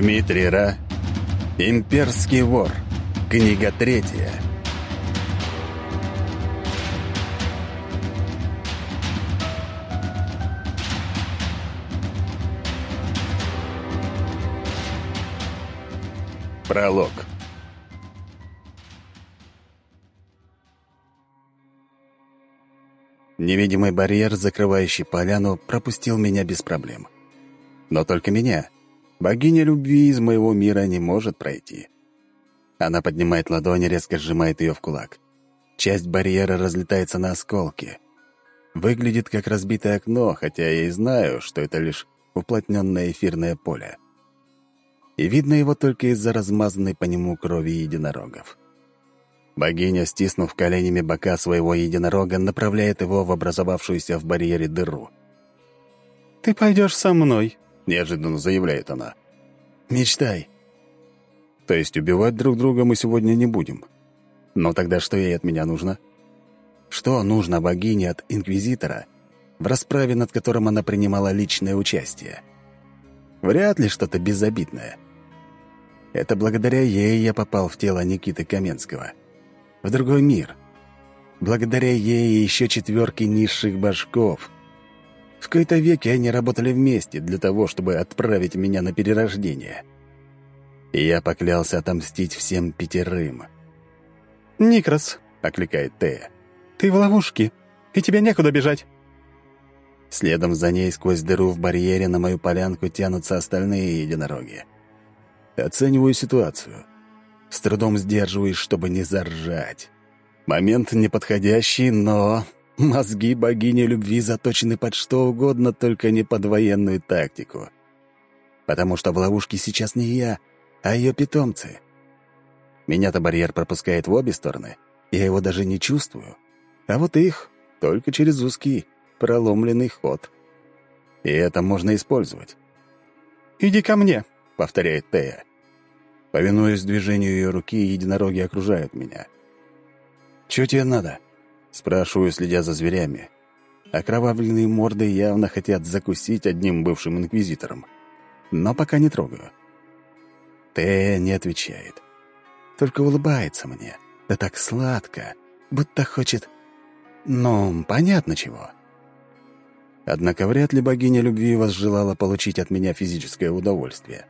Дмитрий Ра. Имперский вор. Книга третья. Пролог. Невидимый барьер, закрывающий поляну, пропустил меня без проблем. Но только меня. Богиня любви из моего мира не может пройти. Она поднимает ладонь и резко сжимает ее в кулак. Часть барьера разлетается на осколки. Выглядит как разбитое окно, хотя я и знаю, что это лишь уплотненное эфирное поле. И видно его только из-за размазанной по нему крови единорогов. Богиня, стиснув коленями бока своего единорога, направляет его в образовавшуюся в барьере дыру. «Ты пойдешь со мной», неожиданно заявляет она. «Мечтай». То есть убивать друг друга мы сегодня не будем. Но тогда что ей от меня нужно? Что нужно богине от Инквизитора, в расправе над которым она принимала личное участие? Вряд ли что-то безобидное. Это благодаря ей я попал в тело Никиты Каменского. В другой мир. Благодаря ей и еще четверки низших башков — в какой-то веке они работали вместе для того, чтобы отправить меня на перерождение. И я поклялся отомстить всем пятерым. «Никрос», — окликает Тея, — «ты в ловушке, и тебе некуда бежать». Следом за ней сквозь дыру в барьере на мою полянку тянутся остальные единороги. Оцениваю ситуацию. С трудом сдерживаюсь, чтобы не заржать. Момент неподходящий, но Мозги богини любви заточены под что угодно, только не под военную тактику. Потому что в ловушке сейчас не я, а ее питомцы. Меня-то барьер пропускает в обе стороны, я его даже не чувствую. А вот их только через узкий, проломленный ход. И это можно использовать. «Иди ко мне», — повторяет Тея. Повинуясь движению ее руки, единороги окружают меня. «Чего тебе надо?» Спрашиваю, следя за зверями. Окровавленные морды явно хотят закусить одним бывшим инквизитором. Но пока не трогаю. Тея не отвечает. Только улыбается мне. Да так сладко, будто хочет... Ну, понятно чего. Однако вряд ли богиня любви возжелала получить от меня физическое удовольствие.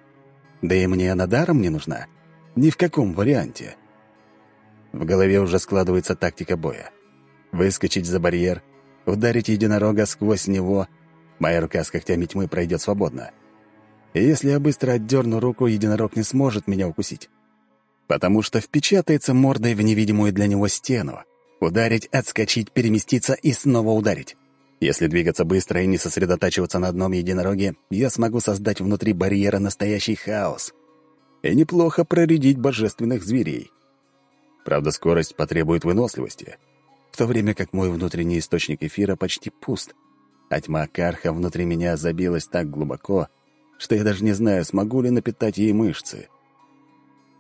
Да и мне она даром не нужна. Ни в каком варианте. В голове уже складывается тактика боя выскочить за барьер, ударить единорога сквозь него. Моя рука с когтями тьмы пройдет свободно. И если я быстро отдерну руку, единорог не сможет меня укусить. Потому что впечатается мордой в невидимую для него стену. Ударить, отскочить, переместиться и снова ударить. Если двигаться быстро и не сосредотачиваться на одном единороге, я смогу создать внутри барьера настоящий хаос. И неплохо проредить божественных зверей. Правда, скорость потребует выносливости — в то время как мой внутренний источник эфира почти пуст, а тьма карха внутри меня забилась так глубоко, что я даже не знаю, смогу ли напитать ей мышцы.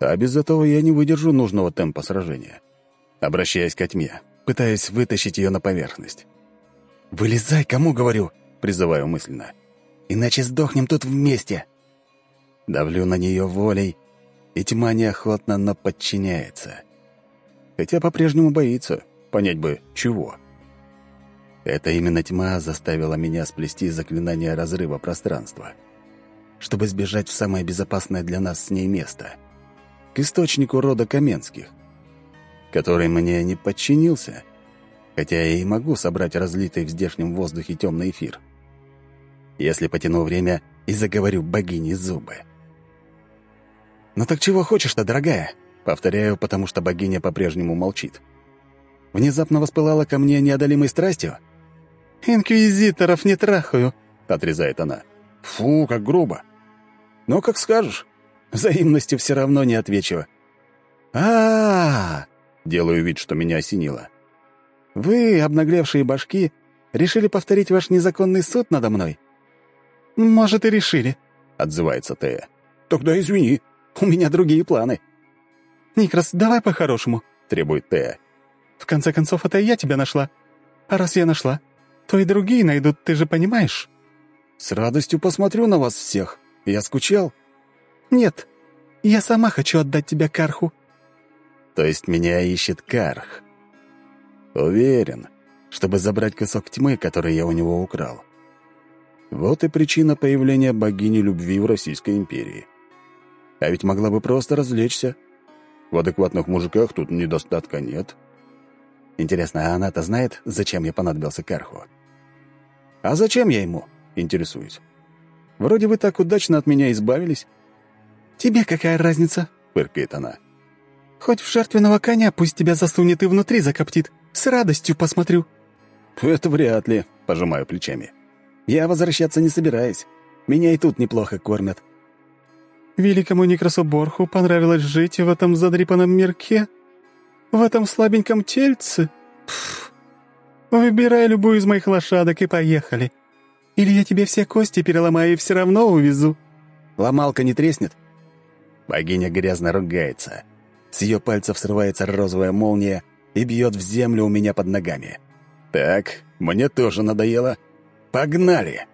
А без этого я не выдержу нужного темпа сражения. Обращаясь к тьме, пытаясь вытащить ее на поверхность. «Вылезай, кому говорю!» — призываю мысленно. «Иначе сдохнем тут вместе!» Давлю на нее волей, и тьма неохотно, но подчиняется. Хотя по-прежнему боится. Понять бы, чего. Это именно тьма заставила меня сплести заклинание разрыва пространства, чтобы сбежать в самое безопасное для нас с ней место — к источнику рода Каменских, который мне не подчинился, хотя я и могу собрать разлитый в здешнем воздухе темный эфир. Если потяну время и заговорю богини зубы. «Ну так чего хочешь-то, дорогая?» Повторяю, потому что богиня по-прежнему молчит внезапно воспылала ко мне неодолимой страстью? «Инквизиторов не трахаю», — отрезает она. «Фу, как грубо». «Ну, как скажешь. Взаимностью все равно не отвечу». А, -а, а делаю вид, что меня осенило. «Вы, обнаглевшие башки, решили повторить ваш незаконный суд надо мной?» «Может, и решили», — отзывается Тея. «Тогда извини, у меня другие планы». «Никрос, давай по-хорошему», — требует Тея. В конце концов, это я тебя нашла. А раз я нашла, то и другие найдут, ты же понимаешь?» «С радостью посмотрю на вас всех. Я скучал». «Нет, я сама хочу отдать тебя Карху». То есть меня ищет Карх. Уверен, чтобы забрать кусок тьмы, который я у него украл. Вот и причина появления богини любви в Российской империи. А ведь могла бы просто развлечься. В адекватных мужиках тут недостатка нет. Интересно, а она-то знает, зачем я понадобился Карху? А зачем я ему? Интересуюсь. Вроде вы так удачно от меня избавились. «Тебе какая разница?» — фыркает она. «Хоть в жертвенного коня пусть тебя засунет и внутри закоптит. С радостью посмотрю». «Это вряд ли», — пожимаю плечами. «Я возвращаться не собираюсь. Меня и тут неплохо кормят». «Великому Никросу Борху понравилось жить в этом задрипанном мирке? В этом слабеньком тельце? Пф. Выбирай любую из моих лошадок и поехали. Или я тебе все кости переломаю и все равно увезу». «Ломалка не треснет?» Богиня грязно ругается. С ее пальцев срывается розовая молния и бьет в землю у меня под ногами. «Так, мне тоже надоело. Погнали!»